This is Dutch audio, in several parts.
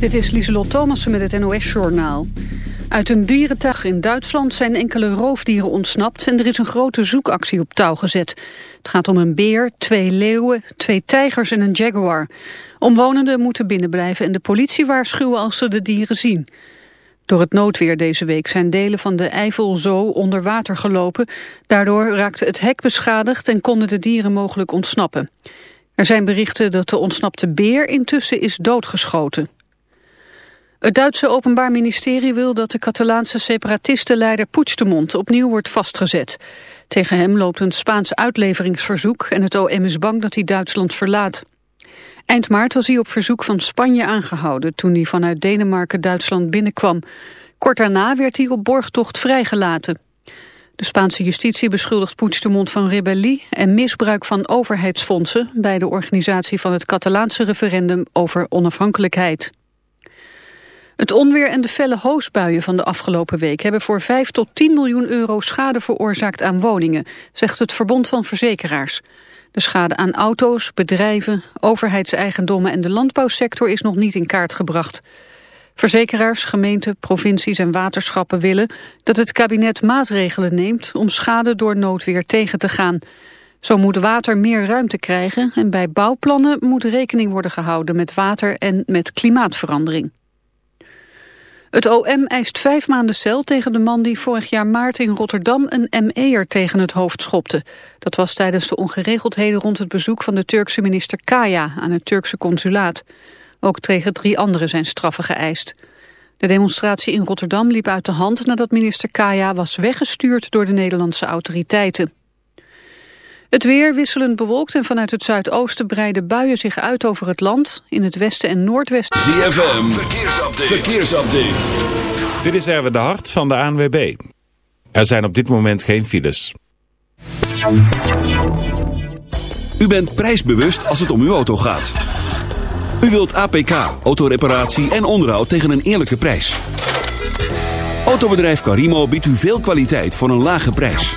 Dit is Lieselot Thomassen met het NOS-journaal. Uit een dierentuig in Duitsland zijn enkele roofdieren ontsnapt... en er is een grote zoekactie op touw gezet. Het gaat om een beer, twee leeuwen, twee tijgers en een jaguar. Omwonenden moeten binnenblijven en de politie waarschuwen als ze de dieren zien. Door het noodweer deze week zijn delen van de Eifel zo onder water gelopen. Daardoor raakte het hek beschadigd en konden de dieren mogelijk ontsnappen. Er zijn berichten dat de ontsnapte beer intussen is doodgeschoten. Het Duitse Openbaar Ministerie wil dat de Catalaanse separatistenleider Puigdemont opnieuw wordt vastgezet. Tegen hem loopt een Spaans uitleveringsverzoek en het OM is bang dat hij Duitsland verlaat. Eind maart was hij op verzoek van Spanje aangehouden toen hij vanuit Denemarken Duitsland binnenkwam. Kort daarna werd hij op borgtocht vrijgelaten. De Spaanse justitie beschuldigt Puigdemont van rebellie en misbruik van overheidsfondsen bij de organisatie van het Catalaanse referendum over onafhankelijkheid. Het onweer en de felle hoosbuien van de afgelopen week hebben voor 5 tot 10 miljoen euro schade veroorzaakt aan woningen, zegt het Verbond van Verzekeraars. De schade aan auto's, bedrijven, overheidseigendommen en de landbouwsector is nog niet in kaart gebracht. Verzekeraars, gemeenten, provincies en waterschappen willen dat het kabinet maatregelen neemt om schade door noodweer tegen te gaan. Zo moet water meer ruimte krijgen en bij bouwplannen moet rekening worden gehouden met water en met klimaatverandering. Het OM eist vijf maanden cel tegen de man die vorig jaar maart in Rotterdam een ME'er tegen het hoofd schopte. Dat was tijdens de ongeregeldheden rond het bezoek van de Turkse minister Kaya aan het Turkse consulaat. Ook tegen drie anderen zijn straffen geëist. De demonstratie in Rotterdam liep uit de hand nadat minister Kaya was weggestuurd door de Nederlandse autoriteiten. Het weer wisselend bewolkt en vanuit het zuidoosten breiden buien zich uit over het land. In het westen en noordwesten. ZFM, verkeersupdate. verkeersupdate. Dit is Erwin de Hart van de ANWB. Er zijn op dit moment geen files. U bent prijsbewust als het om uw auto gaat. U wilt APK, autoreparatie en onderhoud tegen een eerlijke prijs. Autobedrijf Carimo biedt u veel kwaliteit voor een lage prijs.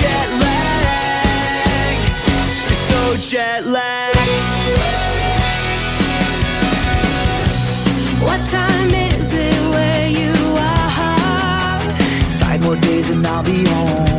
jet lag. So jet lag. What time is it where you are? Five more days and I'll be home.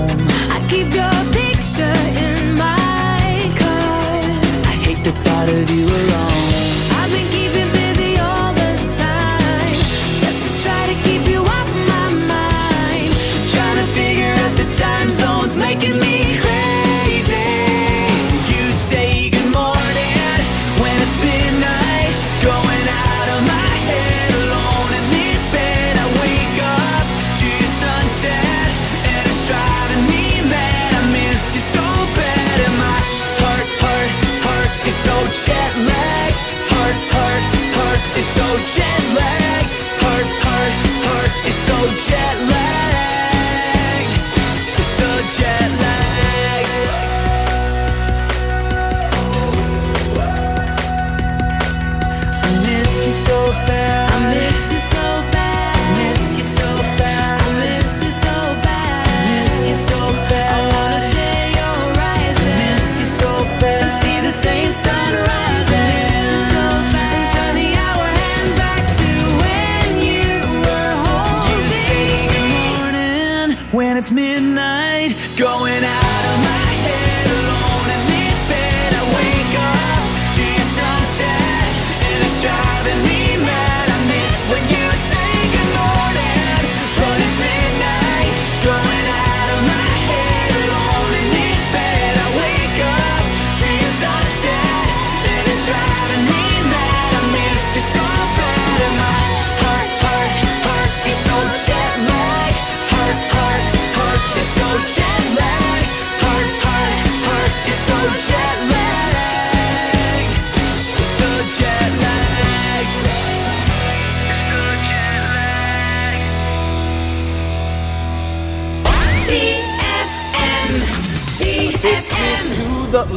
jet lag. going out.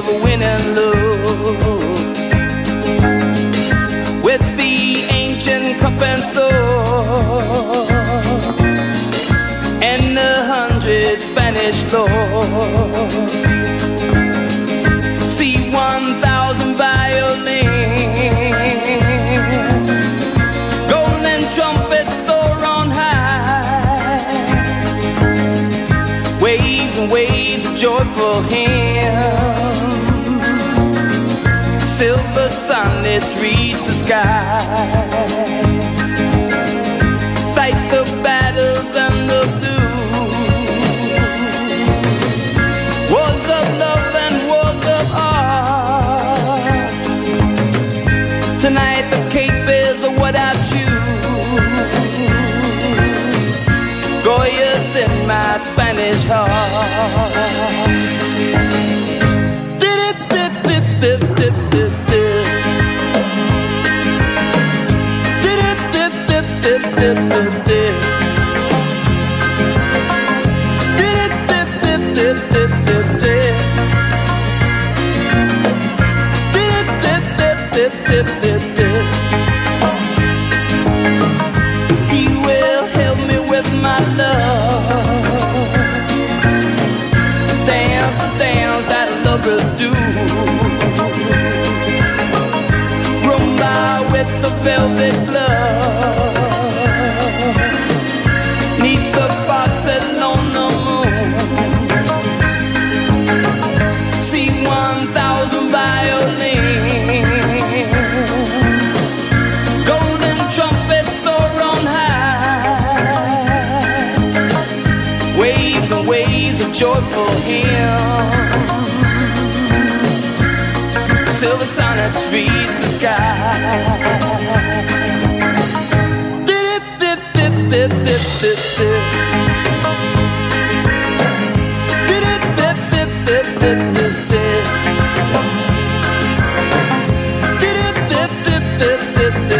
of win and lose with the ancient cup and sword and the hundred Spanish lords. See one thousand violins, golden trumpets soar on high, waves and waves of joyful hymns. It's reached the sky. joyful hymn. Silver sonnets reach the sky. Dip, dip, dip, dip, dip, dip, dip. Dip, dip, dip, dip, dip, dip, dip. Dip, dip, dip, dip, dip, dip.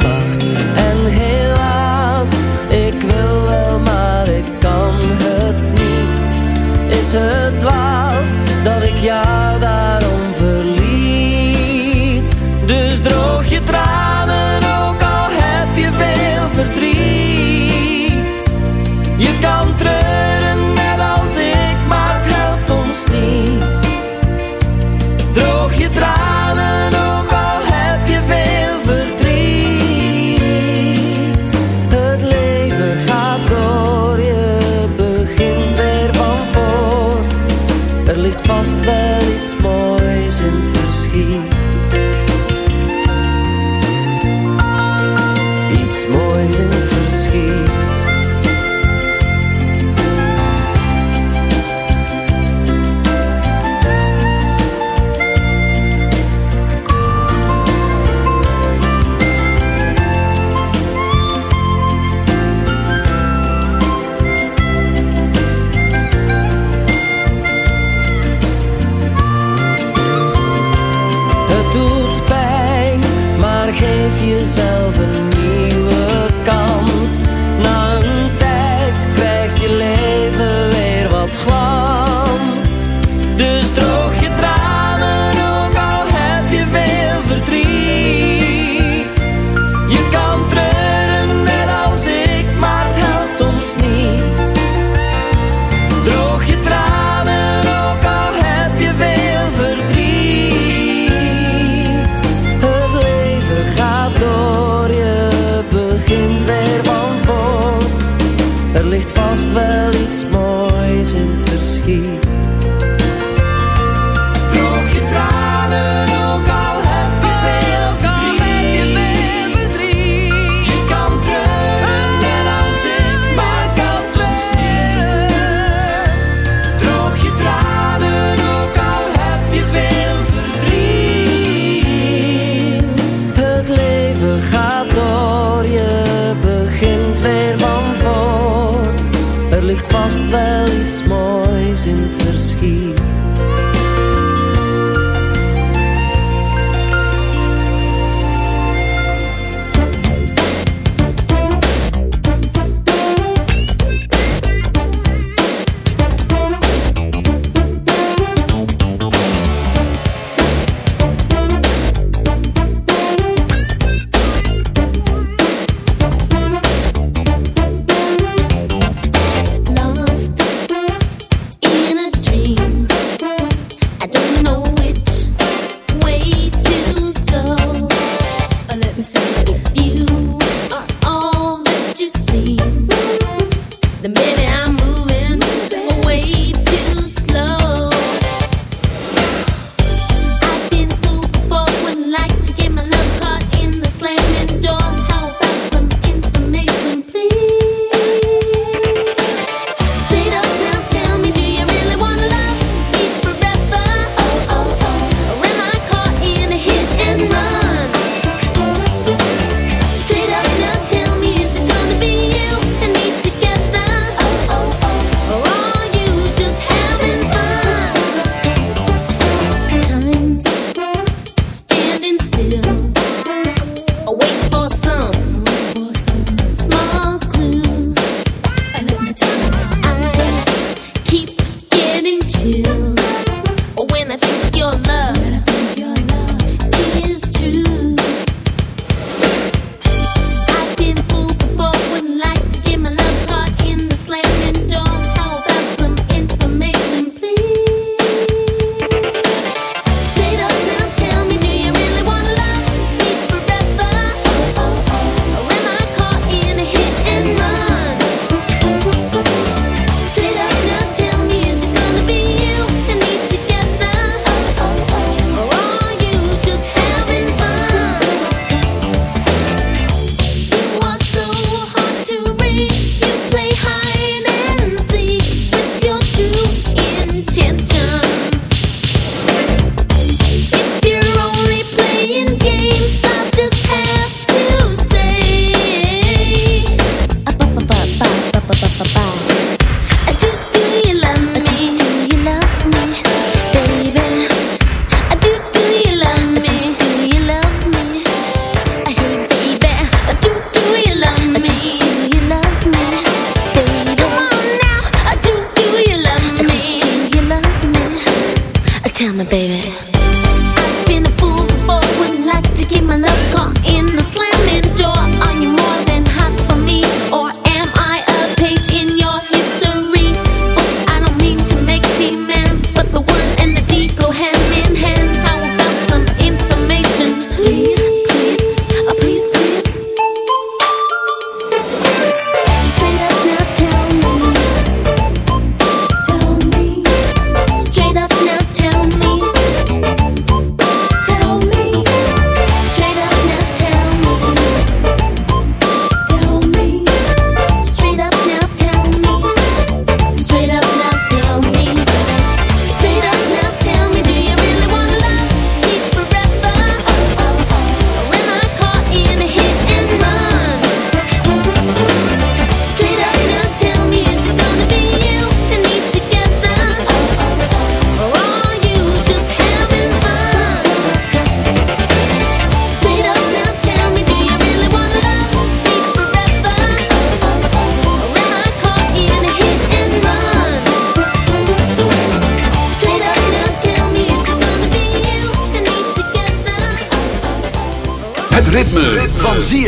het dwaas dat ik jou daarom you.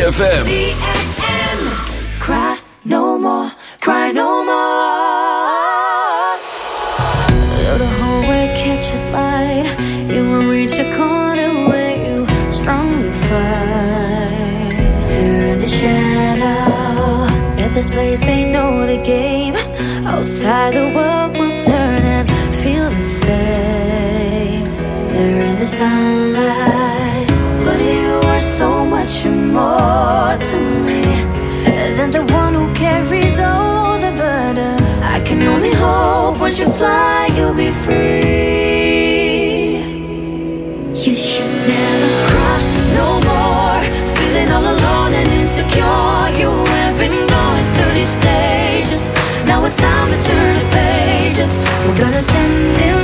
ZFM. We're gonna send it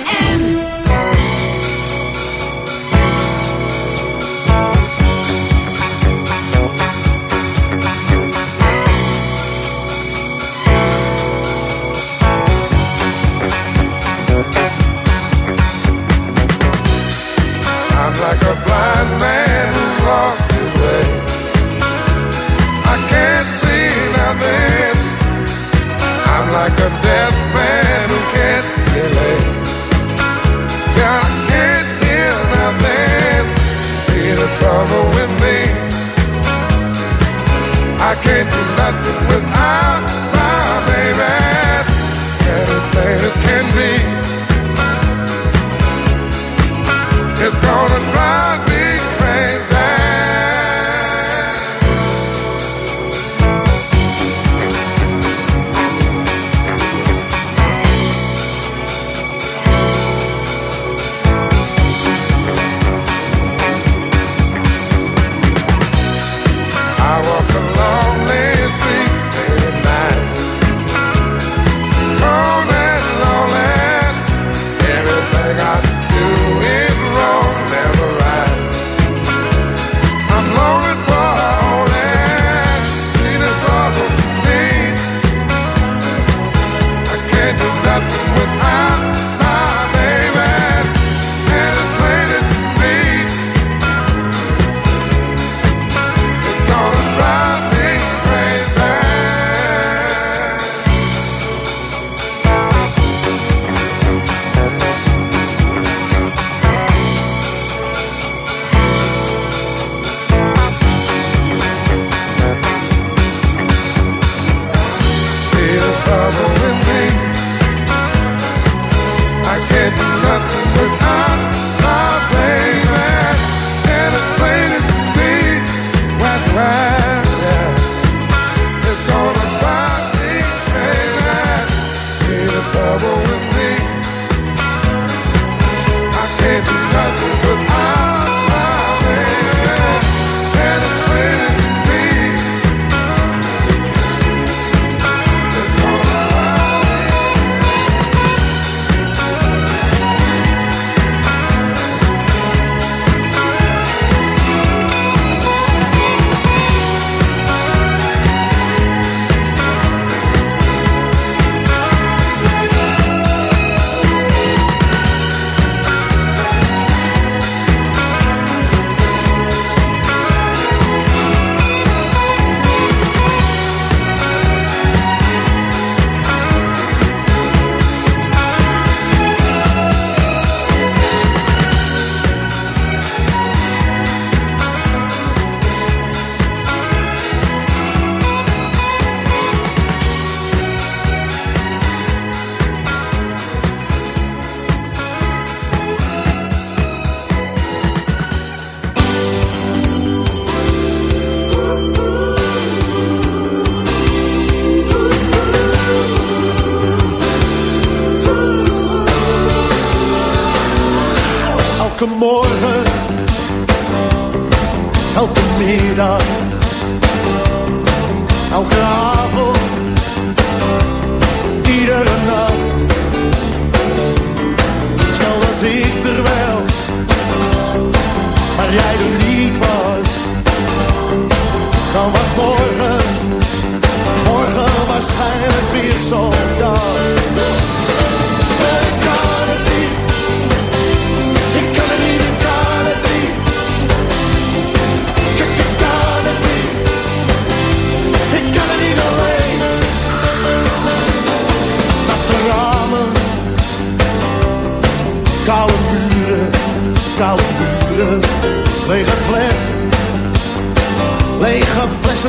Oh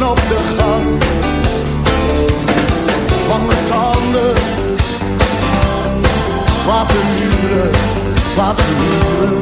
op de gang. Lange tanden, laten huren, laten.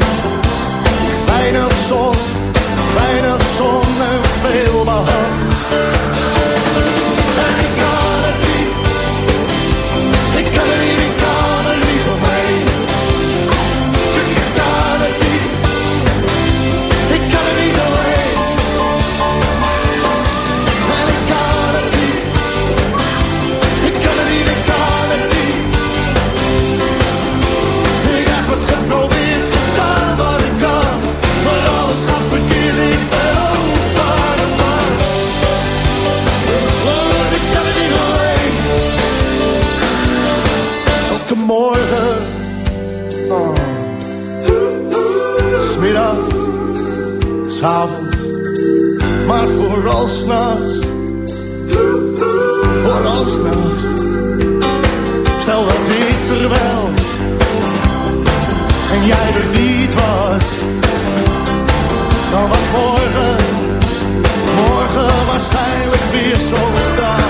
Vooral voor Vooral. Stel dat ik er wel en jij er niet was. Dan was morgen, morgen waarschijnlijk weer zo dag.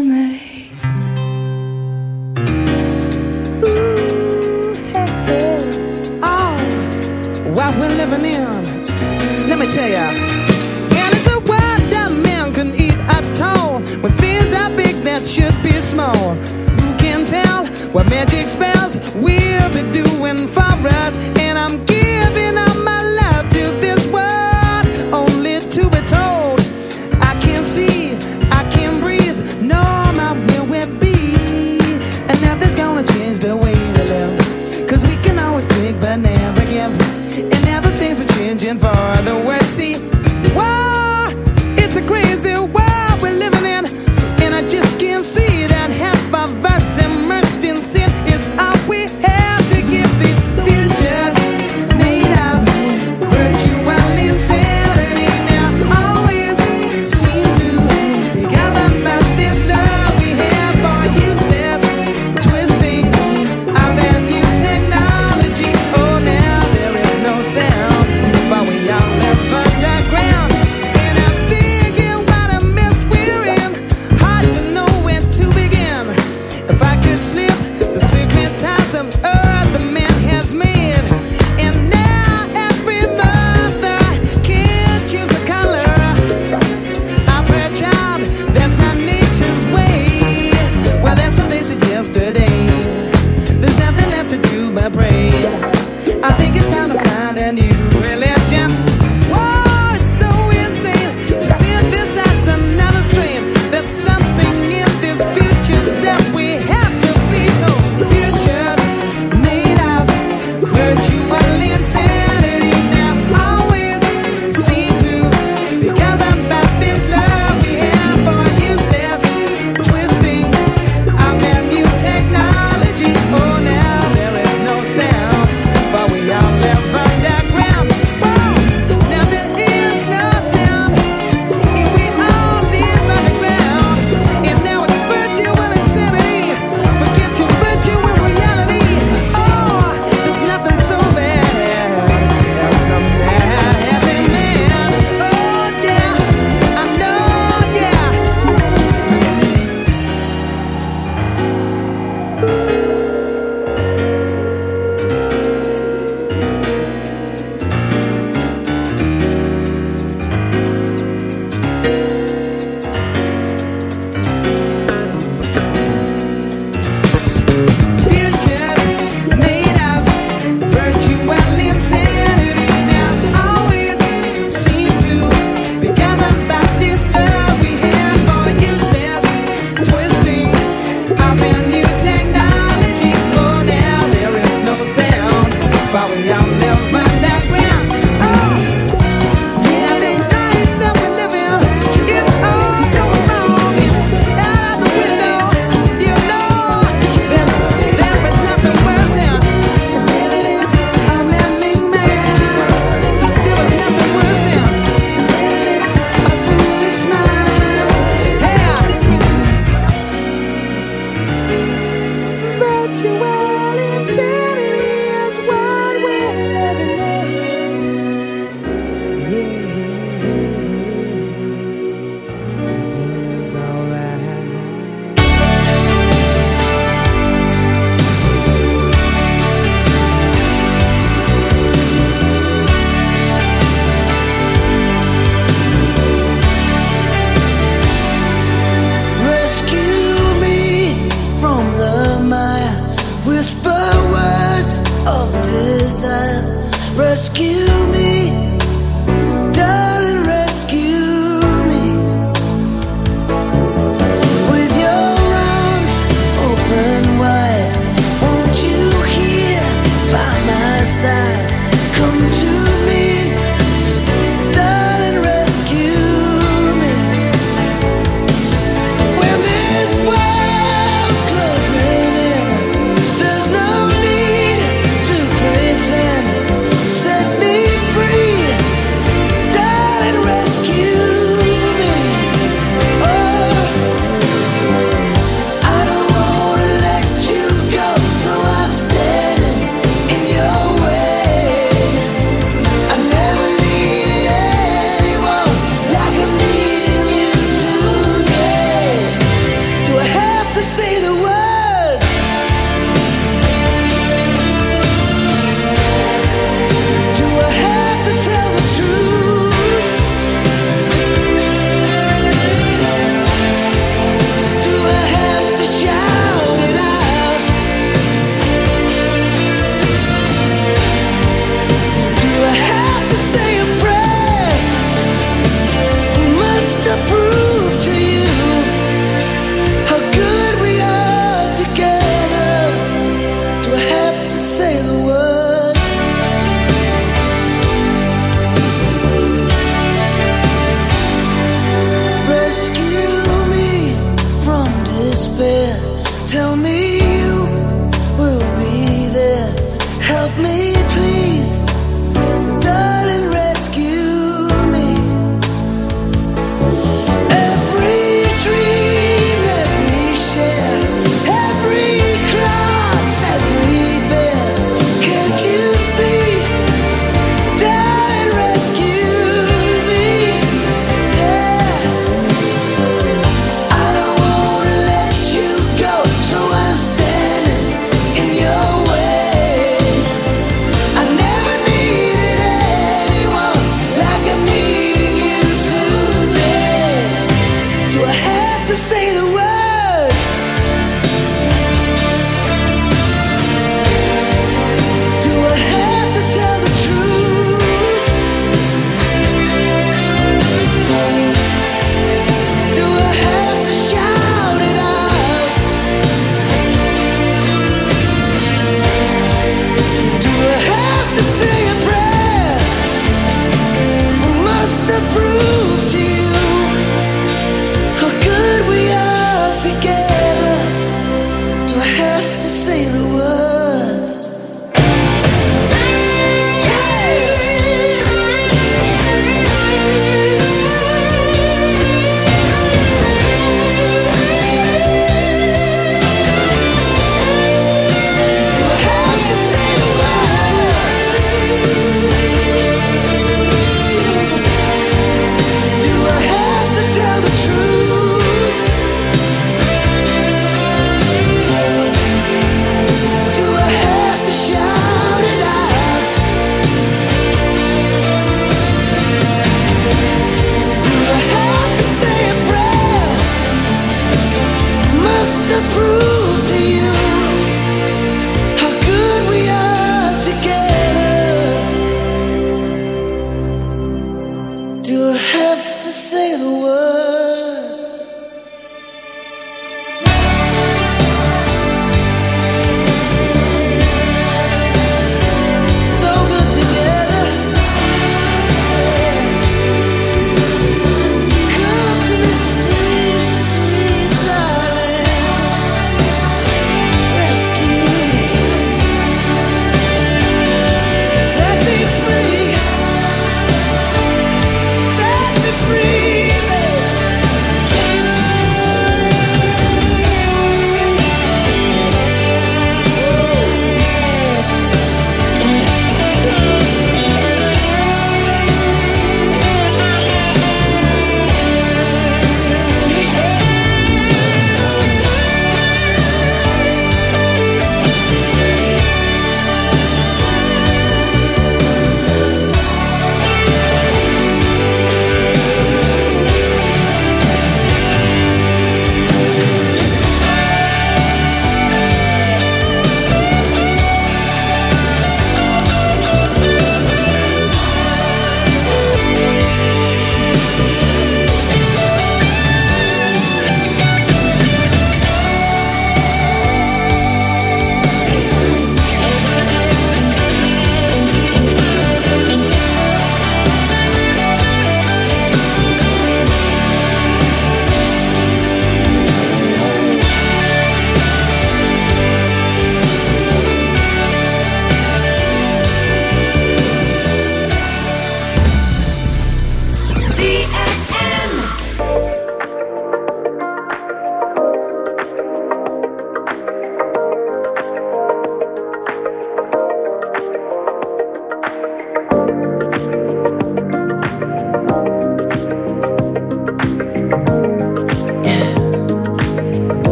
were.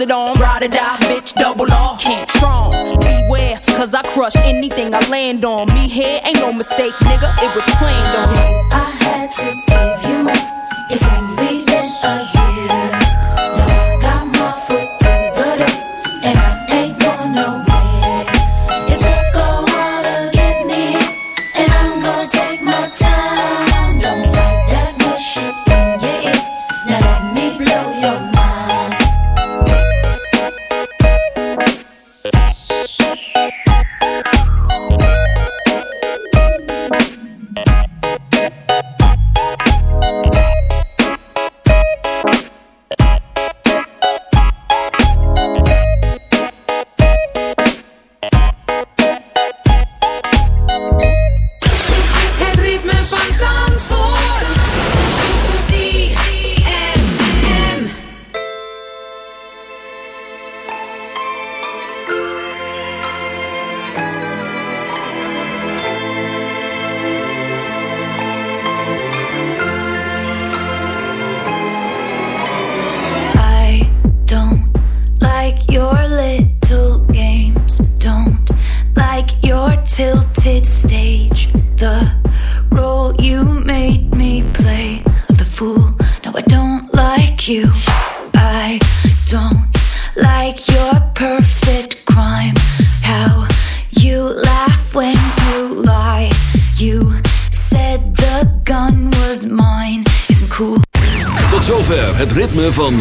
it on. Ride or die, bitch, double off. Can't strong. Beware, cause I crush anything I land on. Me here ain't no mistake, nigga, it was planned on. I had to